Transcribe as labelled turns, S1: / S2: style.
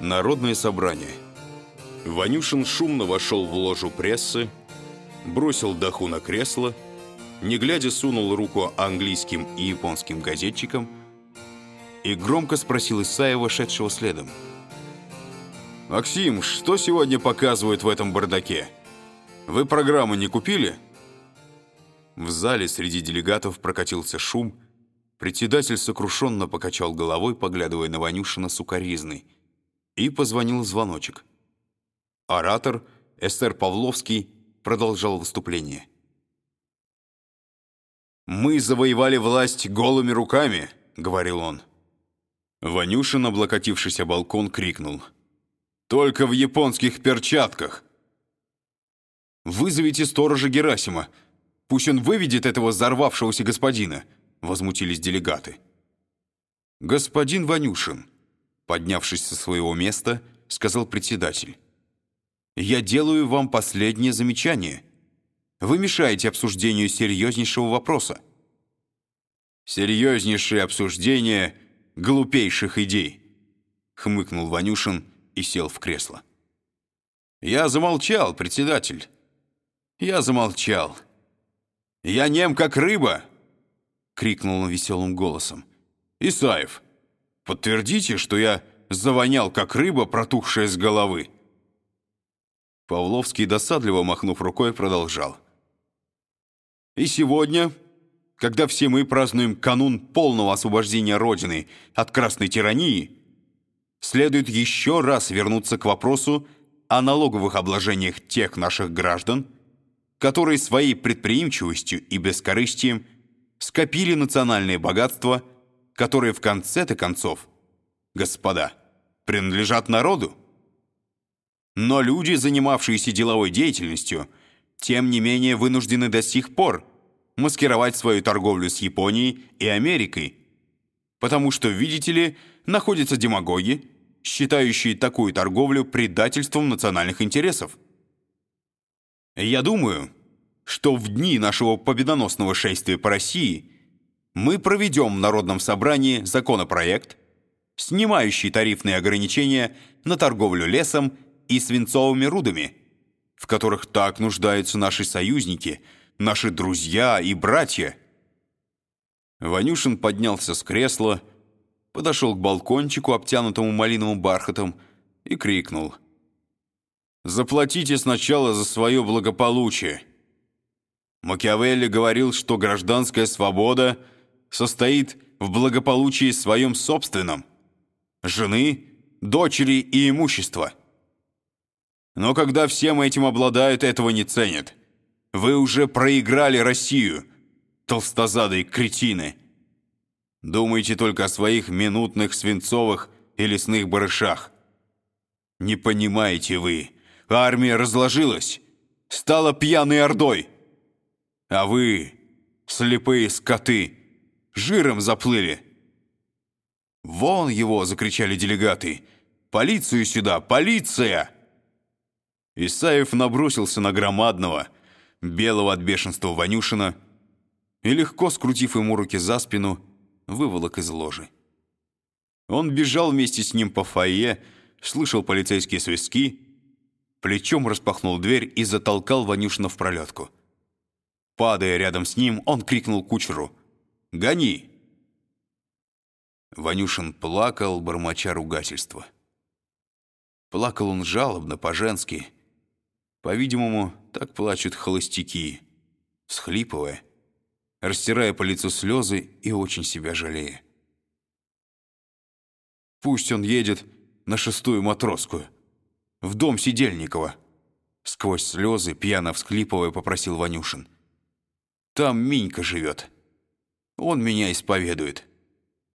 S1: Народное собрание. Ванюшин шумно вошел в ложу прессы, бросил даху на кресло, не глядя сунул руку английским и японским газетчикам и громко спросил Исаева, шедшего следом. «Максим, что сегодня показывают в этом бардаке? Вы программу не купили?» В зале среди делегатов прокатился шум. Председатель сокрушенно покачал головой, поглядывая на Ванюшина сукоризной – и позвонил звоночек. Оратор, Эстер Павловский, продолжал выступление. «Мы завоевали власть голыми руками», — говорил он. Ванюшин, облокотившись о балкон, крикнул. «Только в японских перчатках!» «Вызовите сторожа Герасима. Пусть он выведет этого взорвавшегося господина», — возмутились делегаты. «Господин Ванюшин», Поднявшись со своего места, сказал председатель. «Я делаю вам последнее замечание. Вы мешаете обсуждению серьезнейшего вопроса». «Серьезнейшее обсуждение глупейших идей», хмыкнул Ванюшин и сел в кресло. «Я замолчал, председатель. Я замолчал. Я нем, как рыба!» крикнул он веселым голосом. «Исаев, Подтвердите, что я завонял, как рыба, протухшая с головы». Павловский, досадливо махнув рукой, продолжал. «И сегодня, когда все мы празднуем канун полного освобождения Родины от красной тирании, следует еще раз вернуться к вопросу о налоговых обложениях тех наших граждан, которые своей предприимчивостью и бескорыстием скопили национальное богатство – которые в конце-то концов, господа, принадлежат народу. Но люди, занимавшиеся деловой деятельностью, тем не менее вынуждены до сих пор маскировать свою торговлю с Японией и Америкой, потому что, видите ли, находятся демагоги, считающие такую торговлю предательством национальных интересов. Я думаю, что в дни нашего победоносного шествия по России – мы проведем в Народном собрании законопроект, снимающий тарифные ограничения на торговлю лесом и свинцовыми рудами, в которых так нуждаются наши союзники, наши друзья и братья. Ванюшин поднялся с кресла, подошел к балкончику, обтянутому малиновым бархатом, и крикнул. «Заплатите сначала за свое благополучие». Макиавелли говорил, что гражданская свобода – состоит в благополучии своем собственном, жены, дочери и имущества. Но когда всем этим обладают, этого не ценят. Вы уже проиграли Россию, толстозадые кретины. Думаете только о своих минутных свинцовых и лесных барышах. Не понимаете вы, армия разложилась, стала пьяной ордой. А вы, слепые скоты, жиром заплыли». «Вон его!» — закричали делегаты. «Полицию сюда! Полиция!» Исаев набросился на громадного, белого от бешенства Ванюшина и, легко скрутив ему руки за спину, выволок из ложи. Он бежал вместе с ним по фойе, слышал полицейские свистки, плечом распахнул дверь и затолкал Ванюшина в пролетку. Падая рядом с ним, он крикнул кучеру — Гони!» Ванюшин плакал, бормоча ругательства. Плакал он жалобно, по-женски. По-видимому, так плачут холостяки, всхлипывая, растирая по лицу слезы и очень себя жалея. «Пусть он едет на шестую матросскую, в дом Сидельникова», сквозь слезы, пьяно всхлипывая, попросил Ванюшин. «Там Минька живет». Он меня исповедует.